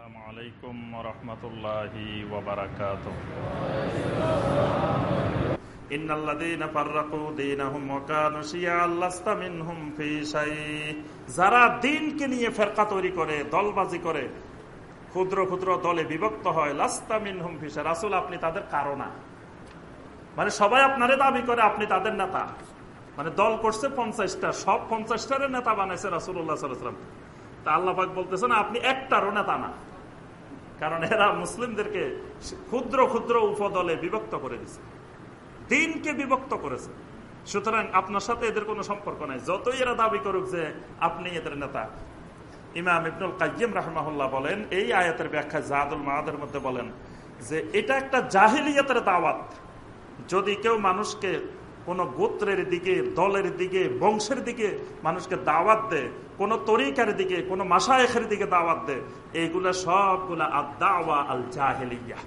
السلام عليكم ورحمة الله وبركاته إن الذين فرقوا دينهم وكانوا شيعا لست منهم في شيء যারা দিনকে নিয়ে ফেরকা তৈরি করে দলবাজি করে ক্ষুদ্র ক্ষুদ্র দলে বিভক্ত হয় লাস্তা মিনহুম ফিসা রাসুল আপনি তাদের কারণা মানে সবাই আপনারে দাবি করে আপনি তাদের নেতা মানে দল করছে পঞ্চাশটা সব পঞ্চাশটার নেতা বানাইছে রাসুল্লাহ সাল্লাম তা আল্লাহাক বলতেছেন আপনি একটারও নেতা না কারণ এরা মুসলিমদেরকে ক্ষুদ্র ক্ষুদ্র উপদলে বিভক্ত করে দিছে। দিনকে বিভক্ত করেছে। সুতরাং আপনার সাথে এদের কোনো সম্পর্ক নাই। যতই এরা দাবি করুক যে আপনি এদের নেতা। ইমাম ইবনুল কাইম রাহমাহুল্লাহ বলেন, এই আয়াতের ব্যাখ্যা জাহাদুল মাহাদের মধ্যে বলেন যে, এটা একটা জাহিলিয়াতের দাওয়াত। যদি কেউ মানুষকে কোন গোত্রের দিকে, দলের দিকে, বংশের দিকে মানুষকে দাওয়াত দেয়, কোন তরিকার দিকে, কোন মাসায়েখের দিকে দাওয়াত দেয়, এইগুলা সবগুলা আদাওয়া আল জাহেলিয়া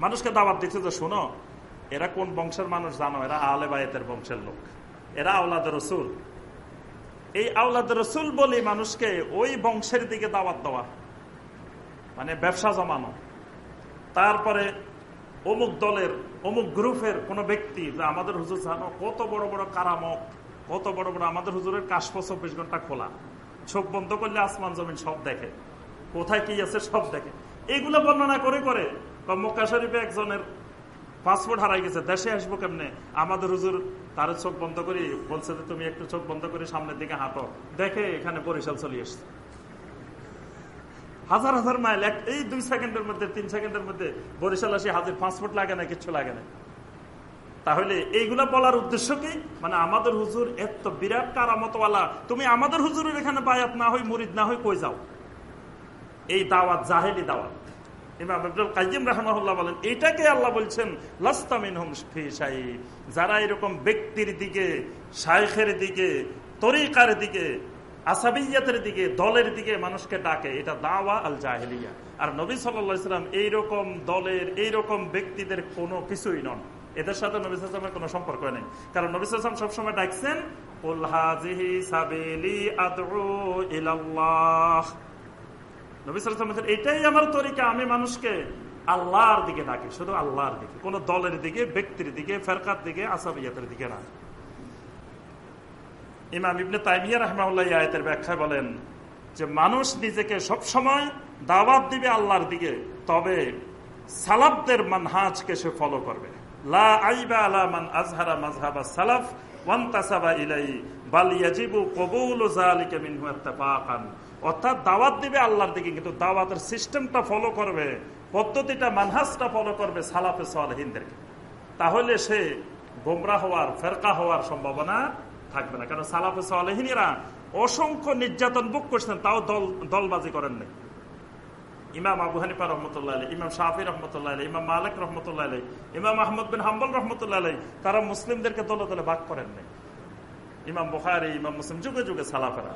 মানুষকে দাওয়াত দিচ্ছে তো শোনো, এরা কোন বংশের মানুষ জানো? এরা আলে বায়েতের বংশের লোক। এরা আওলাদ রসুল। এই আওলাদ রসুল বলি মানুষকে ওই বংশের দিকে দাওয়াত দেওয়া। মানে ব্যবসা জমানো। তারপরে অমুক দলের, অমুক গ্রুপের কোন ব্যক্তি যে আমাদের হুজুর জানো কত বড় বড় কারামক, কত বড় বড় আমাদের হুজুরের কাশপ চব্বিশ ঘণ্টা খোলা। চোখ বন্ধ করলে আসমান জমিন সব দেখে। কোথায় কি আছে সব দেখে। এগুলো বর্ণনা করে করে বা মক্কা শরীফে একজনের পাসপোর্ট হারাই গেছে, দেশে আসব কেমনে? আমাদের হুজুর তার চোখ বন্ধ করি, বলছে যে, তুমি একটু চোখ বন্ধ করে সামনের দিকে হাঁটো। দেখে এখানে বরিশাল চলে এসছে। হাজার হাজার মাইল, এক এই দুই সেকেন্ডের মধ্যে, তিন সেকেন্ডের মধ্যে বরিশাল আসি হাজির পাসপোর্ট লাগে না কিছু লাগে না। তাহলে এইগুলা বলার উদ্দেশ্য কি? মানে আমাদের হুজুর এত বিরাট কারামতওয়ালা। তুমি আমাদের হুজুরের এখানে বায়াত না হই, মুরিদ না হই, কই যাও? এই দাওয়াত, জাহেলি দাওয়াত। আল্লাহ বলছেন যারা এরকম ব্যক্তির দিকে, শাইখের দিকে, তরিকার দিকে আসাবিয়াতের দিকে, দলের দিকে মানুষকে ডাকে, এটা দাওয়া আল জাহেলিয়া আর নবী সাল্লাম এইরকম দলের, এইরকম ব্যক্তিদের কোনো কিছুই নন। এদের সাথে নবী সালামের কোনো সম্পর্ক নেই। কারণ নবী সালাম সবসময় ডাকছেন এটাই আমার তরিকা, আমি মানুষকে আল্লাহর দিকে ডাকি, শুধু আল্লাহর দিকে। কোন দলের দিকে, ব্যক্তির দিকে, ফেরকার দিকে আসাবিয়াতের দিকে না। ইমাম ইবনে তাইমিয়া রহমাউল্লাহ আয়তের ব্যাখ্যায় বলেন যে মানুষ নিজেকে সব সময় দাওয়াত দিবে আল্লাহর দিকে, তবে সালাফদের মানহাজকে সে ফলো করবে। লা আইবা আলা মান আজহারা মাজহাবা সালাফ ওয়ান্তাসাবা ইলাই বাল ইয়াজিবু কবুল যালিকা মিনহু ইত্তাফাকান। অর্থাৎ দাওয়াত দিবে আল্লাহর দিকে, কিন্তু দাওয়াতের সিস্টেমটা ফলো করবে, পদ্ধতিটা, মানহাজটা ফলো করবে সালাফে সালহিনদেরকে। তাহলে সে গোমরা হওয়ার, ফেরকা হওয়ার সম্ভাবনা থাকবে না। কারণ সালাফে সালেহিনীরা অসংখ্য নির্যাতন বুক করছেন, তাও দল দলবাজি করেন নাই। ইমাম আবু হানিফা রহমতুল্লাহ আলী ইমাম শাহি রহমতুল্লাহ আলী ইমাম মালিক রহমতুল্লাহ আলী ইমাম আহমদ বিন হাম্বল রহমতুল্লাহ আলী তারা মুসলিমদেরকে দলে দলে ভাগ করেন নাই। ইমাম বুখারি, ইমাম মুসলিম, যুগে যুগে সালাফেরা।